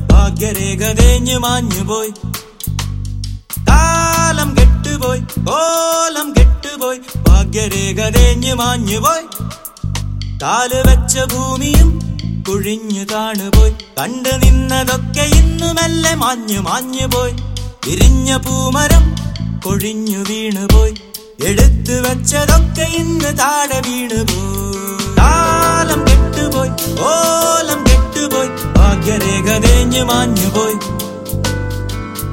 ഭാഗ്യരേഖ തേഞ്ഞു മാഞ്ഞുപോയി. കാലം കെട്ടുപോയി. കോലം കെട്ടുപോയി. ഭാഗ്യരേഖ തേഞ്ഞു മാഞ്ഞുപോയി. കാൽ വെച്ച ഭൂമിയും കുഴിഞ്ഞു താണുപോയി. കണ്ടു നിന്നതൊക്കെ ഇന്നു മെല്ലെ മാഞ്ഞു മാഞ്ഞുപോയി. വിരിഞ്ഞ പൂമരം കൊഴിഞ്ഞു വീണുപോയി. എടുത്തു വെച്ചതൊക്കെ ഇന്ന് താഴെ വീണുപോയി. കാലം കെട്ടുപോയി. ഓ കെട്ടുപോയി ഭാഗ്യരേഖ തേഞ്ഞു മാഞ്ഞുപോയി.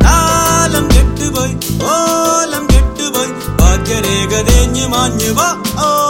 കാലം കെട്ടുപോയി ഓലം കെട്ടുപോയി. ഭാഗ്യരേഖ തേഞ്ഞ് മാഞ്ഞുപോ ഓ.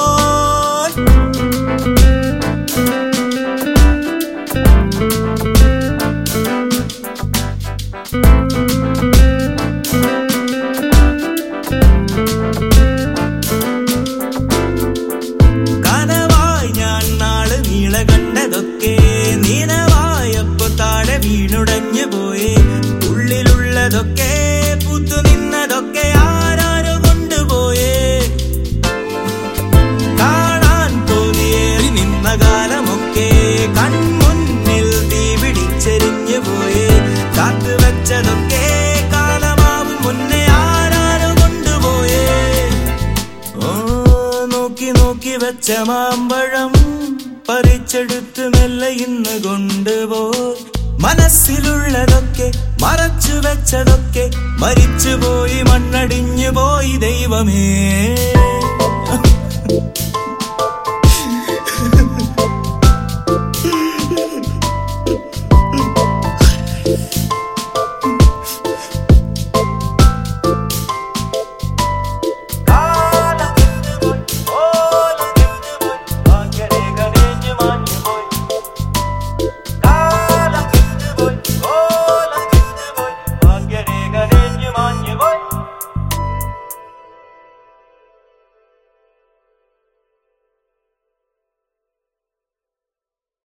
വെച്ച മാമ്പഴം പറിച്ചെടുത്ത് മെല്ലെ ഇന്ന് കൊണ്ടുപോയി മനസ്സിലുള്ളതൊക്കെ മറച്ചു വെച്ചതൊക്കെ മരിച്ചുപോയി മണ്ണടിഞ്ഞു പോയി ദൈവമേ.